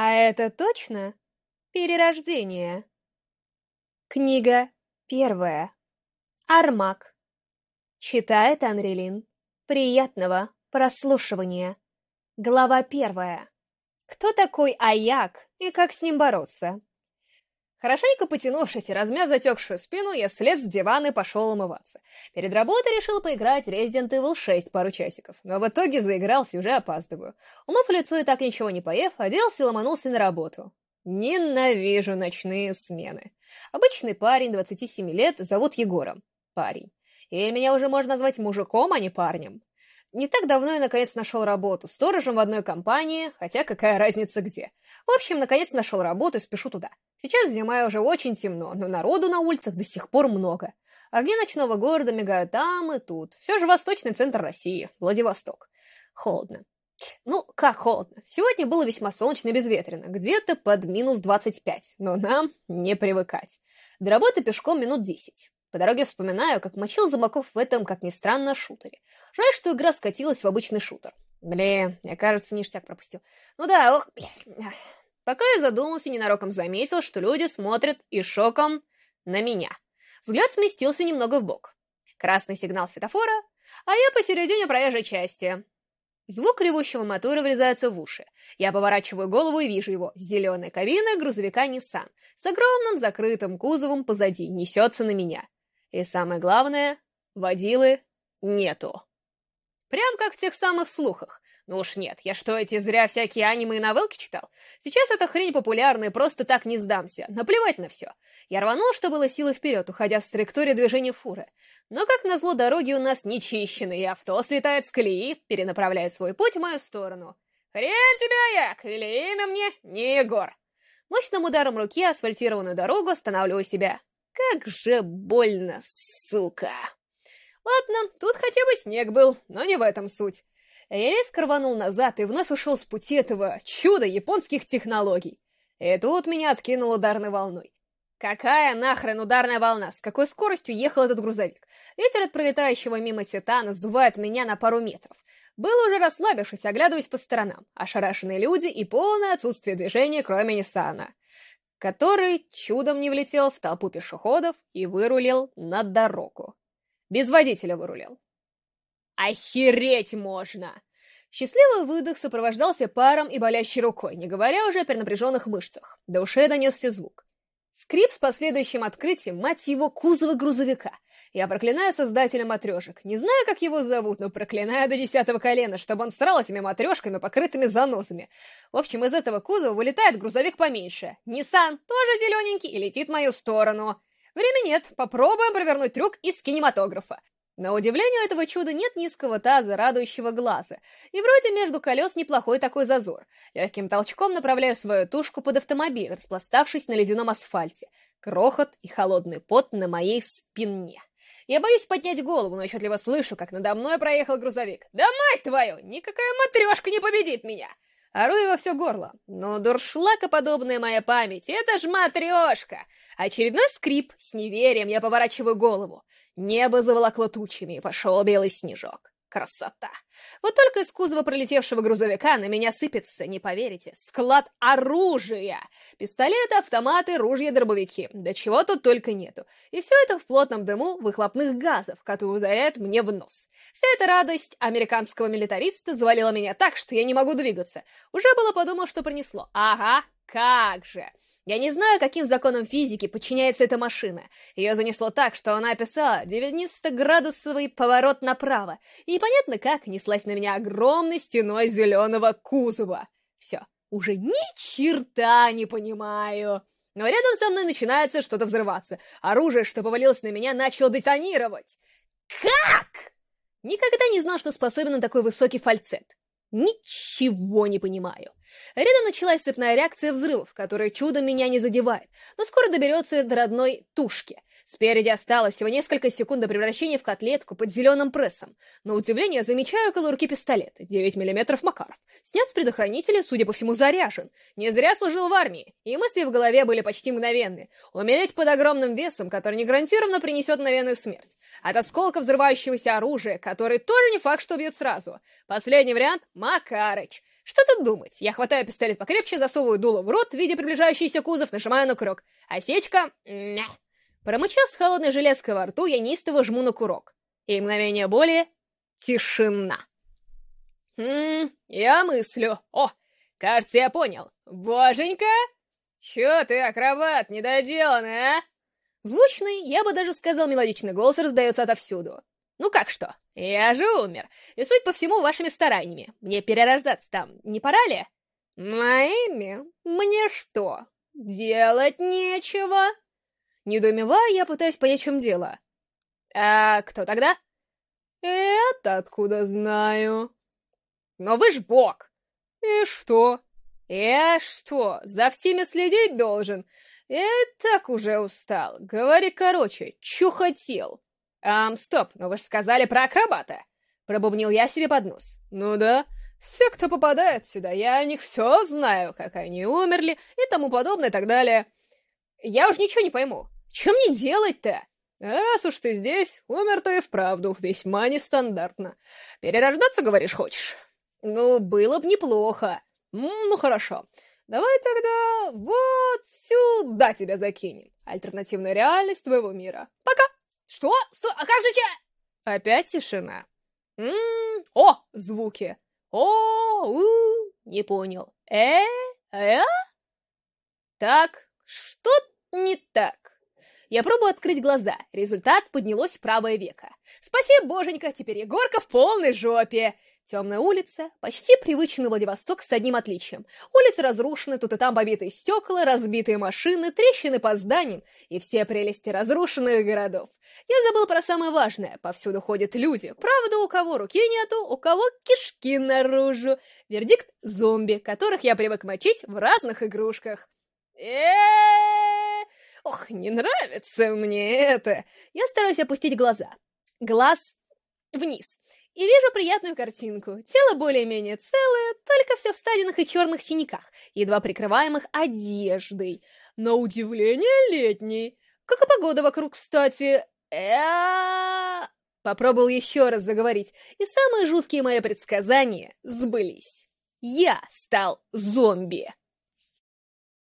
А это точно перерождение. Книга первая. Армак. Читает Анрелин. Приятного прослушивания. Глава первая. Кто такой Аяк и как с ним бороться? Хорошенько потянувшись и размяв затекшую спину, я слез с дивана и пошел умываться. Перед работой решил поиграть в Resident Evil 6 пару часиков, но в итоге заигрался уже опаздываю. Умыв лицо и так ничего не поев, оделся и ломанулся на работу. Ненавижу ночные смены. Обычный парень, 27 лет, зовут Егором. Парень. И меня уже можно назвать мужиком, а не парнем. Не так давно я наконец нашел работу, сторожем в одной компании, хотя какая разница где. В общем, наконец нашел работу и спешу туда. Сейчас зима и уже очень темно, но народу на улицах до сих пор много. Огни ночного города мигают там и тут. Все же восточный центр России, Владивосток. Холодно. Ну, как холодно. Сегодня было весьма солнечно и безветренно, где-то под минус 25, но нам не привыкать. До работы пешком минут 10. По дороге вспоминаю, как мочил Замаков в этом, как ни странно, шутере. Жаль, что игра скатилась в обычный шутер. Блин, я, кажется, ништяк пропустил. Ну да, ох, блин. Пока я задумался, ненароком заметил, что люди смотрят и шоком на меня. Взгляд сместился немного в бок. Красный сигнал светофора, а я посередине проезжей части. Звук ревущего мотора врезается в уши. Я поворачиваю голову и вижу его. Зеленая кабина грузовика Nissan с огромным закрытым кузовом позади несется на меня. И самое главное, водилы нету. Прям как в тех самых слухах. Ну уж нет, я что, эти зря всякие аниме и новелки читал? Сейчас эта хрень популярная, просто так не сдамся. Наплевать на все. Я рванул, что было силы вперед, уходя с траектории движения фуры. Но, как назло, дороги у нас не чищены, и авто слетает с колеи, перенаправляя свой путь в мою сторону. Хрен тебя, Як, или имя мне не Егор. Мощным ударом руки асфальтированную дорогу останавливаю себя. Как же больно, сука. Ладно, тут хотя бы снег был, но не в этом суть. Я резко рванул назад и вновь ушел с пути этого чуда японских технологий. И тут меня откинуло ударной волной. Какая нахрен ударная волна? С какой скоростью ехал этот грузовик? Ветер от пролетающего мимо Титана сдувает меня на пару метров. Был уже расслабившись, оглядываясь по сторонам. Ошарашенные люди и полное отсутствие движения, кроме Ниссана который чудом не влетел в толпу пешеходов и вырулил на дорогу. Без водителя вырулил. Охереть можно! Счастливый выдох сопровождался паром и болящей рукой, не говоря уже о перенапряженных мышцах. До ушей донесся звук. Скрип с последующим открытием, мать его, кузова грузовика. Я проклинаю создателя матрешек. Не знаю, как его зовут, но проклинаю до десятого колена, чтобы он срал этими матрешками, покрытыми заносами. В общем, из этого кузова вылетает грузовик поменьше. Ниссан тоже зелененький и летит в мою сторону. Времени нет, попробуем провернуть трюк из кинематографа. На удивление у этого чуда нет низкого таза, радующего глаза, и вроде между колес неплохой такой зазор. Легким толчком направляю свою тушку под автомобиль, распластавшись на ледяном асфальте. Крохот и холодный пот на моей спине. Я боюсь поднять голову, но отчетливо слышу, как надо мной проехал грузовик. Да мать твою, никакая матрешка не победит меня! Ору его все горло. Но дуршлакоподобная моя память, это ж матрешка! Очередной скрип, с неверием я поворачиваю голову. Небо заволокло тучами, и пошел белый снежок. Красота! Вот только из кузова пролетевшего грузовика на меня сыпется, не поверите, склад оружия! Пистолеты, автоматы, ружья, дробовики. Да чего тут только нету. И все это в плотном дыму выхлопных газов, которые ударяют мне в нос. Вся эта радость американского милитариста завалила меня так, что я не могу двигаться. Уже было подумал, что принесло. Ага, как же! Я не знаю, каким законам физики подчиняется эта машина. Ее занесло так, что она описала 90-градусовый поворот направо, и непонятно как неслась на меня огромной стеной зеленого кузова. Все, уже ни черта не понимаю. Но рядом со мной начинается что-то взрываться. Оружие, что повалилось на меня, начало детонировать. Как? Никогда не знал, что способен на такой высокий фальцет. Ничего не понимаю. Рядом началась цепная реакция взрывов, которая чудом меня не задевает, но скоро доберется до родной тушки. Спереди осталось всего несколько секунд до превращения в котлетку под зеленым прессом. На удивление замечаю около руки пистолет, 9 мм Макаров. Снят с предохранителя, судя по всему, заряжен. Не зря служил в армии, и мысли в голове были почти мгновенны. Умереть под огромным весом, который не гарантированно принесет мгновенную смерть. От осколка взрывающегося оружия, который тоже не факт, что убьет сразу. Последний вариант — Макарыч. Что тут думать? Я хватаю пистолет покрепче, засовываю дуло в рот, видя приближающийся кузов, нажимаю на курок. Осечка... Мя. Промычав с холодной железкой во рту, я неистово жму на курок. И мгновение боли... Тишина. Хм, я мыслю. О, кажется, я понял. Боженька! Чё ты, акробат, недоделанный, а? Звучный, я бы даже сказал мелодичный голос раздается отовсюду. Ну как что? Я же умер. И суть по всему вашими стараниями. Мне перерождаться там не пора ли? Моими? Мне что, делать нечего? Недоумевая, я пытаюсь понять, в чем дело. А кто тогда? Это откуда знаю? Но вы ж бог. И что? Я что, за всеми следить должен? Я так уже устал. Говори короче, чё хотел? «Ам, стоп, но вы же сказали про акробата!» Пробубнил я себе под нос. «Ну да, все, кто попадает сюда, я о них все знаю, как они умерли и тому подобное и так далее. Я уж ничего не пойму, что мне делать-то? Раз уж ты здесь, умер ты и вправду весьма нестандартно. Перерождаться, говоришь, хочешь? Ну, было бы неплохо. Ну, хорошо. Давай тогда вот сюда тебя закинем. Альтернативная реальность твоего мира. Пока! Что? Стой, а как же че? Опять тишина. Ммм, о, звуки. О, у, не понял. Э, э? Так, что не так? Я пробую открыть глаза. Результат поднялось в правое веко. Спасибо, боженька, теперь Егорка в полной жопе. Темная улица, почти привычный Владивосток с одним отличием. Улицы разрушены, тут и там побитые стекла, разбитые машины, трещины по зданиям и все прелести разрушенных городов. Я забыл про самое важное. Повсюду ходят люди. Правда, у кого руки нету, у кого кишки наружу. Вердикт — зомби, которых я привык мочить в разных игрушках. э Ох, не нравится мне это. Я стараюсь опустить глаза. Глаз вниз и вижу приятную картинку. Тело более-менее целое, только все в стадинах и черных синяках, едва прикрываемых одеждой. На удивление летний. Как и погода вокруг, кстати. э Попробовал еще раз заговорить, и самые жуткие мои предсказания сбылись. Я стал зомби.